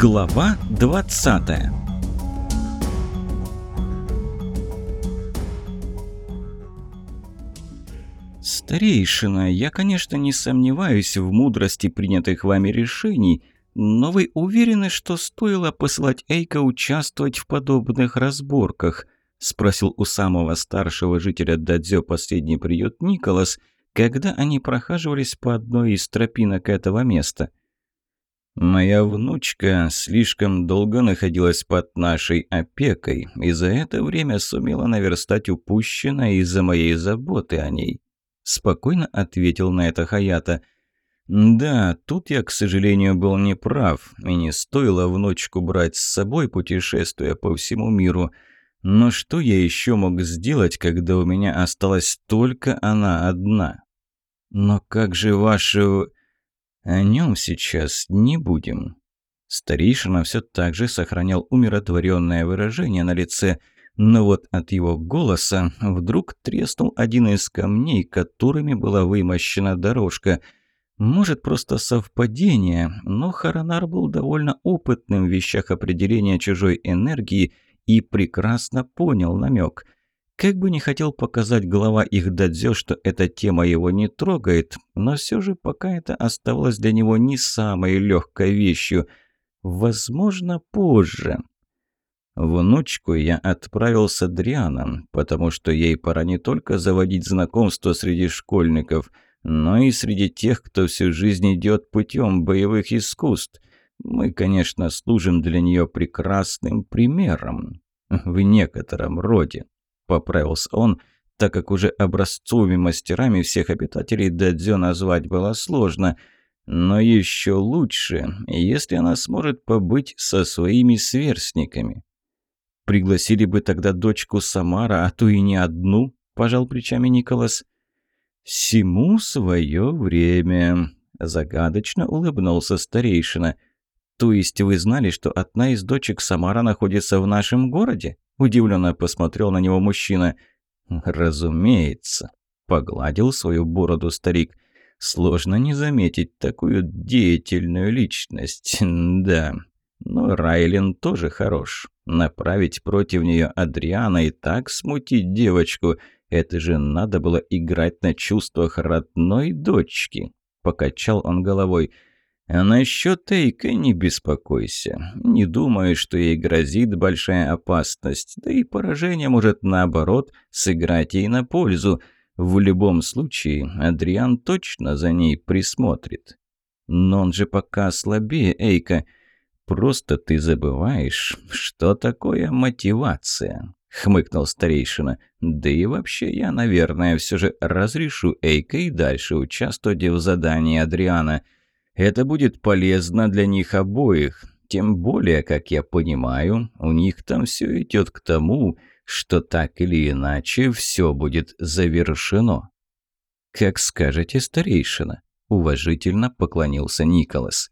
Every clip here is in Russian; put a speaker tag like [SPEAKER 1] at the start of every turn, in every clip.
[SPEAKER 1] Глава 20 «Старейшина, я, конечно, не сомневаюсь в мудрости принятых вами решений, но вы уверены, что стоило посылать Эйка участвовать в подобных разборках?» – спросил у самого старшего жителя Дадзё последний приют Николас, когда они прохаживались по одной из тропинок этого места – Моя внучка слишком долго находилась под нашей опекой и за это время сумела наверстать упущенное из-за моей заботы о ней. Спокойно ответил на это Хаята. Да, тут я, к сожалению, был неправ, и не стоило внучку брать с собой, путешествуя по всему миру. Но что я еще мог сделать, когда у меня осталась только она одна? Но как же ваши... О нем сейчас не будем. Старейшина все так же сохранял умиротворенное выражение на лице, но вот от его голоса вдруг треснул один из камней, которыми была вымощена дорожка. Может, просто совпадение, но Харанар был довольно опытным в вещах определения чужой энергии и прекрасно понял намек – как бы не хотел показать глава их дадзё, что эта тема его не трогает, но все же пока это оставалось для него не самой легкой вещью. Возможно, позже. Внучку я отправил с Адрианом, потому что ей пора не только заводить знакомство среди школьников, но и среди тех, кто всю жизнь идет путем боевых искусств. Мы, конечно, служим для нее прекрасным примером. В некотором роде поправился он, так как уже образцовыми мастерами всех обитателей Дадзё назвать было сложно. Но еще лучше, если она сможет побыть со своими сверстниками. «Пригласили бы тогда дочку Самара, а то и не одну», – пожал плечами Николас. «Всему свое время», – загадочно улыбнулся старейшина. «То есть вы знали, что одна из дочек Самара находится в нашем городе?» Удивленно посмотрел на него мужчина. «Разумеется», — погладил свою бороду старик. «Сложно не заметить такую деятельную личность, да. Но Райлин тоже хорош. Направить против нее Адриана и так смутить девочку — это же надо было играть на чувствах родной дочки», — покачал он головой. А насчет Эйка не беспокойся. Не думаю, что ей грозит большая опасность. Да и поражение может, наоборот, сыграть ей на пользу. В любом случае, Адриан точно за ней присмотрит. Но он же пока слабее Эйка. Просто ты забываешь, что такое мотивация. Хмыкнул старейшина. Да и вообще я, наверное, все же разрешу Эйка и дальше участвовать в задании Адриана – это будет полезно для них обоих. Тем более, как я понимаю, у них там все идет к тому, что так или иначе все будет завершено. «Как скажете, старейшина», — уважительно поклонился Николас.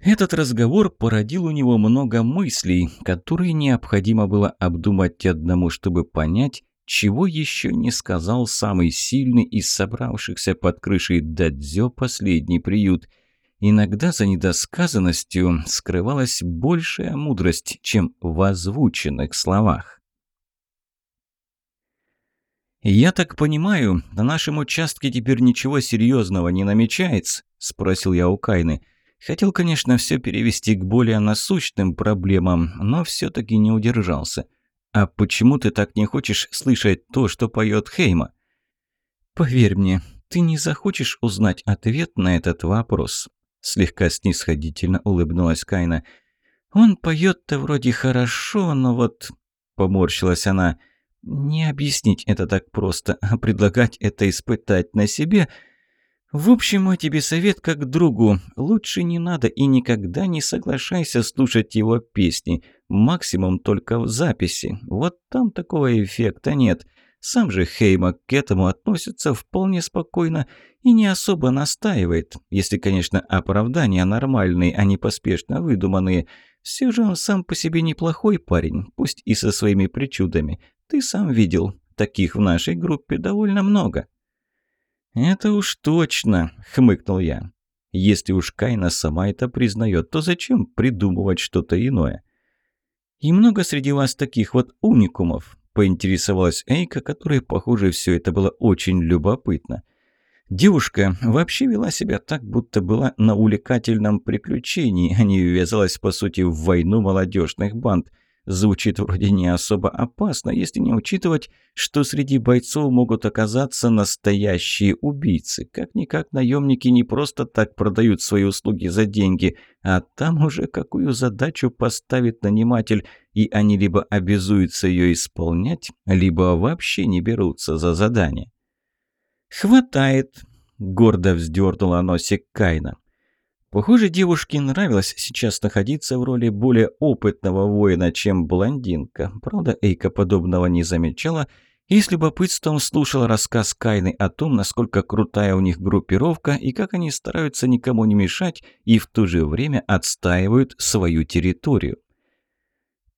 [SPEAKER 1] Этот разговор породил у него много мыслей, которые необходимо было обдумать одному, чтобы понять, чего еще не сказал самый сильный из собравшихся под крышей Дадзё последний приют. Иногда за недосказанностью скрывалась большая мудрость, чем в озвученных словах. «Я так понимаю, на нашем участке теперь ничего серьезного не намечается?» – спросил я у Кайны. Хотел, конечно, все перевести к более насущным проблемам, но все-таки не удержался – «А почему ты так не хочешь слышать то, что поет Хейма?» «Поверь мне, ты не захочешь узнать ответ на этот вопрос», слегка снисходительно улыбнулась Кайна. «Он поет-то вроде хорошо, но вот...» Поморщилась она. «Не объяснить это так просто, а предлагать это испытать на себе...» В общем, мой тебе совет как другу. Лучше не надо и никогда не соглашайся слушать его песни. Максимум только в записи. Вот там такого эффекта нет. Сам же Хейма к этому относится вполне спокойно и не особо настаивает. Если, конечно, оправдания нормальные, а не поспешно выдуманные. Все же он сам по себе неплохой парень, пусть и со своими причудами. Ты сам видел, таких в нашей группе довольно много. «Это уж точно», — хмыкнул я. Если уж Кайна сама это признает, то зачем придумывать что-то иное? «И много среди вас таких вот уникумов?» – поинтересовалась Эйка, которой, похоже, все это было очень любопытно. Девушка вообще вела себя так, будто была на увлекательном приключении, а не ввязалась, по сути, в войну молодежных банд – Звучит вроде не особо опасно, если не учитывать, что среди бойцов могут оказаться настоящие убийцы. Как-никак наемники не просто так продают свои услуги за деньги, а там уже какую задачу поставит наниматель, и они либо обязуются ее исполнять, либо вообще не берутся за задание. «Хватает», — гордо вздернула носик Кайна. Похоже, девушке нравилось сейчас находиться в роли более опытного воина, чем блондинка. Правда, Эйка подобного не замечала и с любопытством слушала рассказ Кайны о том, насколько крутая у них группировка и как они стараются никому не мешать и в то же время отстаивают свою территорию.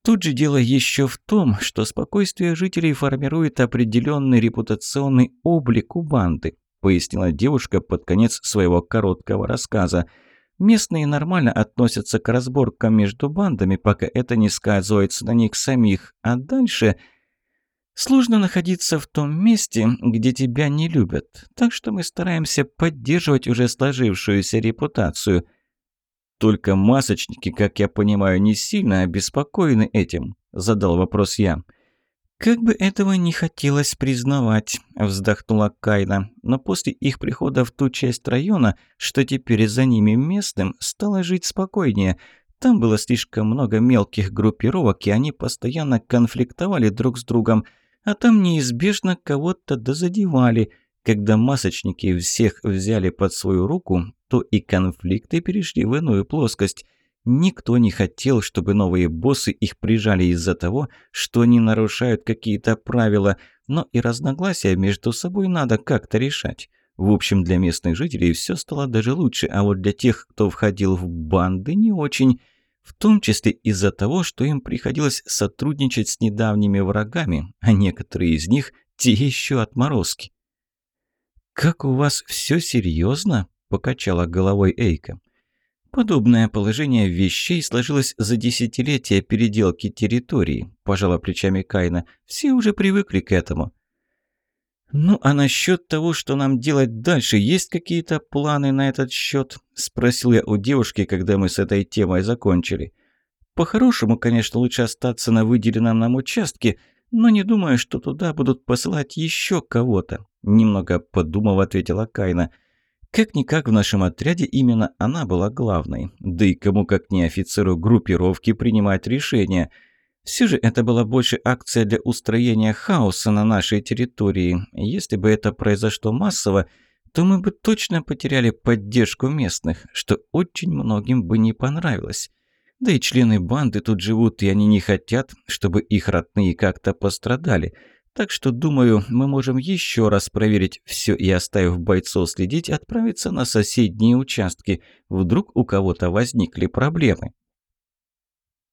[SPEAKER 1] Тут же дело еще в том, что спокойствие жителей формирует определенный репутационный облик у банды, пояснила девушка под конец своего короткого рассказа – Местные нормально относятся к разборкам между бандами, пока это не сказывается на них самих. А дальше... Сложно находиться в том месте, где тебя не любят. Так что мы стараемся поддерживать уже сложившуюся репутацию. Только масочники, как я понимаю, не сильно обеспокоены этим, задал вопрос я. «Как бы этого не хотелось признавать», – вздохнула Кайна, но после их прихода в ту часть района, что теперь за ними местным, стало жить спокойнее. Там было слишком много мелких группировок, и они постоянно конфликтовали друг с другом, а там неизбежно кого-то дозадевали. Когда масочники всех взяли под свою руку, то и конфликты перешли в иную плоскость – Никто не хотел, чтобы новые боссы их прижали из-за того, что они нарушают какие-то правила, но и разногласия между собой надо как-то решать. В общем, для местных жителей все стало даже лучше, а вот для тех, кто входил в банды, не очень. В том числе из-за того, что им приходилось сотрудничать с недавними врагами, а некоторые из них – те еще отморозки. «Как у вас все серьезно?» – покачала головой Эйка. Подобное положение вещей сложилось за десятилетия переделки территории, пожала плечами Кайна. Все уже привыкли к этому. «Ну, а насчет того, что нам делать дальше, есть какие-то планы на этот счет?» – спросил я у девушки, когда мы с этой темой закончили. «По-хорошему, конечно, лучше остаться на выделенном нам участке, но не думаю, что туда будут посылать еще кого-то», – немного подумав, ответила Кайна – как-никак в нашем отряде именно она была главной. Да и кому как не офицеру группировки принимать решения. Все же это была больше акция для устроения хаоса на нашей территории. Если бы это произошло массово, то мы бы точно потеряли поддержку местных, что очень многим бы не понравилось. Да и члены банды тут живут, и они не хотят, чтобы их родные как-то пострадали – так что, думаю, мы можем еще раз проверить все и, оставив бойцов следить, отправиться на соседние участки. Вдруг у кого-то возникли проблемы.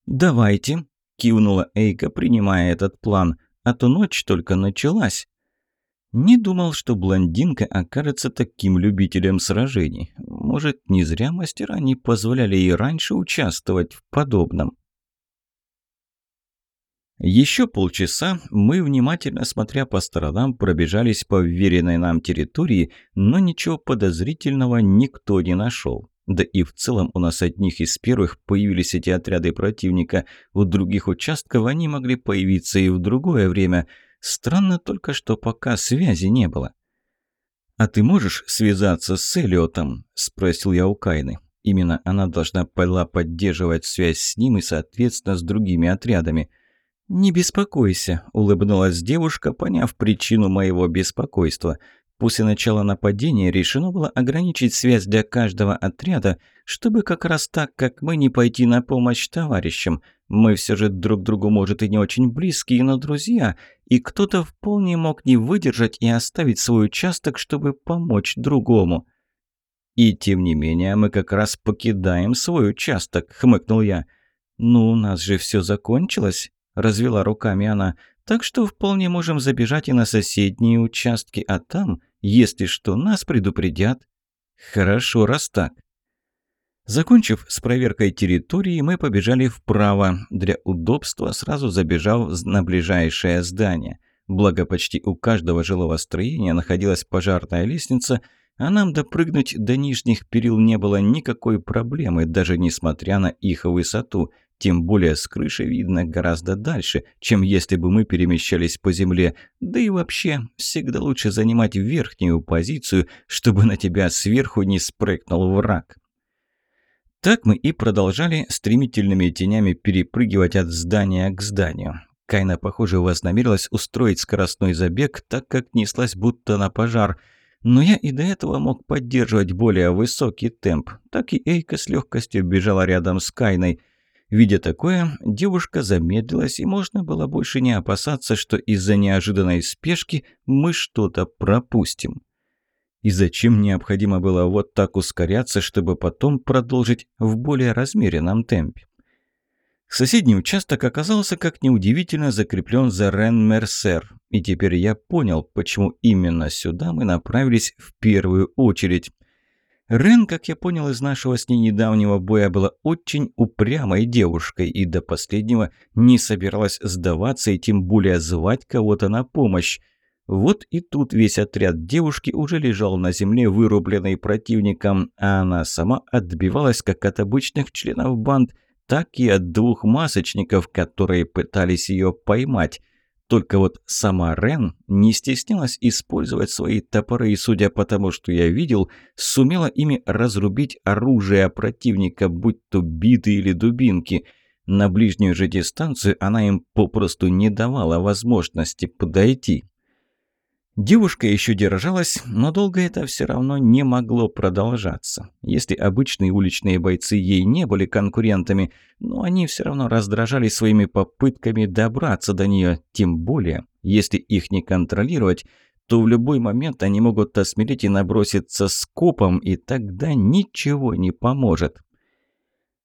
[SPEAKER 1] «Давайте», – кивнула Эйка, принимая этот план, а то ночь только началась. Не думал, что блондинка окажется таким любителем сражений. Может, не зря мастера не позволяли ей раньше участвовать в подобном. Еще полчаса мы, внимательно смотря по сторонам, пробежались по вверенной нам территории, но ничего подозрительного никто не нашел. Да и в целом у нас одних из первых появились эти отряды противника. У других участков они могли появиться и в другое время. Странно только, что пока связи не было. «А ты можешь связаться с Элиотом?» – спросил я у Кайны. Именно она должна была поддерживать связь с ним и, соответственно, с другими отрядами – «Не беспокойся», – улыбнулась девушка, поняв причину моего беспокойства. После начала нападения решено было ограничить связь для каждого отряда, чтобы как раз так, как мы, не пойти на помощь товарищам. Мы все же друг другу, может, и не очень близкие, но друзья, и кто-то вполне мог не выдержать и оставить свой участок, чтобы помочь другому. «И тем не менее мы как раз покидаем свой участок», — хмыкнул я. «Ну, у нас же все закончилось», – развела руками она. «Так что вполне можем забежать и на соседние участки, а там, если что, нас предупредят». «Хорошо, раз так», Закончив с проверкой территории, мы побежали вправо, для удобства сразу забежав на ближайшее здание. Благо, почти у каждого жилого строения находилась пожарная лестница, а нам допрыгнуть до нижних перил не было никакой проблемы, даже несмотря на их высоту. Тем более с крыши видно гораздо дальше, чем если бы мы перемещались по земле. Да и вообще, всегда лучше занимать верхнюю позицию, чтобы на тебя сверху не спрыгнул враг. Так мы и продолжали стремительными тенями перепрыгивать от здания к зданию. Кайна, похоже, вознамерилась устроить скоростной забег, так как неслась будто на пожар. Но я и до этого мог поддерживать более высокий темп. Так и Эйка с легкостью бежала рядом с Кайной. Видя такое, девушка замедлилась, и можно было больше не опасаться, что из-за неожиданной спешки мы что-то пропустим. И зачем необходимо было вот так ускоряться, чтобы потом продолжить в более размеренном темпе? Соседний участок оказался, как неудивительно, закреплен за Рен-Мерсер. И теперь я понял, почему именно сюда мы направились в первую очередь. Рен, как я понял из нашего с ней недавнего боя, была очень упрямой девушкой и до последнего не собиралась сдаваться и тем более звать кого-то на помощь. Вот и тут весь отряд девушки уже лежал на земле, вырубленный противником, а она сама отбивалась как от обычных членов банд, так и от двух масочников, которые пытались ее поймать. Только вот сама Рен не стеснялась использовать свои топоры и, судя по тому, что я видел, сумела ими разрубить оружие противника, будь то биты или дубинки. На ближнюю же дистанцию она им попросту не давала возможности подойти. Девушка еще держалась, но долго это все равно не могло продолжаться. Если обычные уличные бойцы ей не были конкурентами, но они все равно раздражали своими попытками добраться до нее, тем более, если их не контролировать, то в любой момент они могут осмелить и наброситься скопом, и тогда ничего не поможет.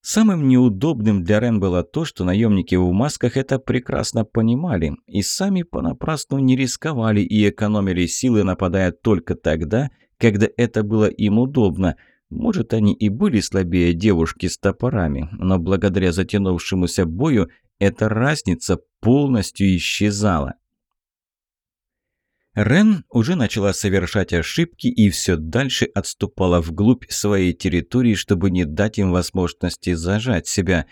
[SPEAKER 1] Самым неудобным для Рен было то, что наемники в масках это прекрасно понимали и сами понапрасну не рисковали и экономили силы, нападая только тогда, когда это было им удобно. Может, они и были слабее девушки с топорами, но благодаря затянувшемуся бою эта разница полностью исчезала. Рен уже начала совершать ошибки и все дальше отступала вглубь своей территории, чтобы не дать им возможности зажать себя.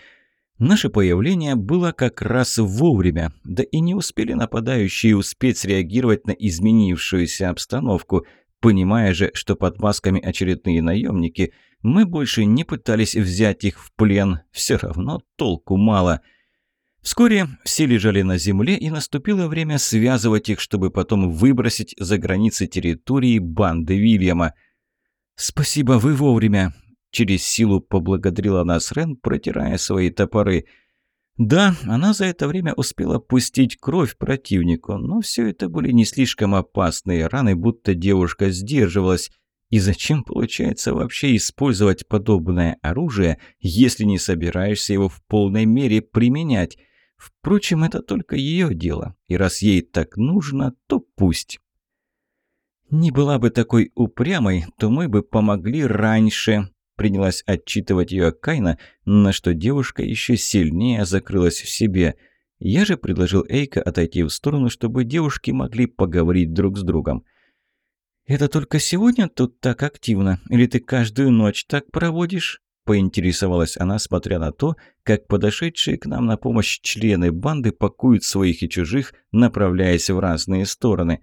[SPEAKER 1] Наше появление было как раз вовремя, да и не успели нападающие успеть среагировать на изменившуюся обстановку. Понимая же, что под масками очередные наемники, мы больше не пытались взять их в плен, все равно толку мало – Вскоре все лежали на земле, и наступило время связывать их, чтобы потом выбросить за границы территории банды Вильяма. «Спасибо, вы вовремя!» Через силу поблагодарила нас Рен, протирая свои топоры. Да, она за это время успела пустить кровь противнику, но все это были не слишком опасные раны, будто девушка сдерживалась. И зачем, получается, вообще использовать подобное оружие, если не собираешься его в полной мере применять? Впрочем, это только ее дело, и раз ей так нужно, то пусть. «Не была бы такой упрямой, то мы бы помогли раньше», принялась отчитывать ее Кайна, на что девушка еще сильнее закрылась в себе. Я же предложил Эйка отойти в сторону, чтобы девушки могли поговорить друг с другом. «Это только сегодня тут так активно? Или ты каждую ночь так проводишь?» Поинтересовалась она, смотря на то, как подошедшие к нам на помощь члены банды пакуют своих и чужих, направляясь в разные стороны.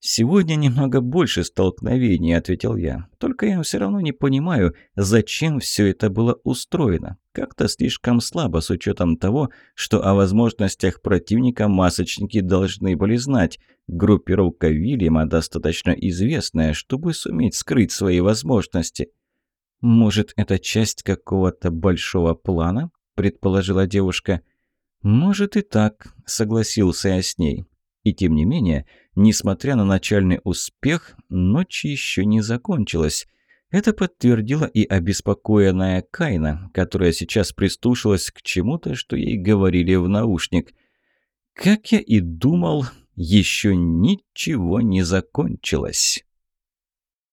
[SPEAKER 1] «Сегодня немного больше столкновений», — ответил я. «Только я все равно не понимаю, зачем все это было устроено. Как-то слишком слабо с учетом того, что о возможностях противника масочники должны были знать. Группировка Вильяма достаточно известная, чтобы суметь скрыть свои возможности». «Может, это часть какого-то большого плана?» – предположила девушка. «Может и так», – согласился я с ней. И тем не менее, несмотря на начальный успех, ночь еще не закончилась. Это подтвердила и обеспокоенная Кайна, которая сейчас прислушалась к чему-то, что ей говорили в наушник. Как я и думал, еще ничего не закончилось.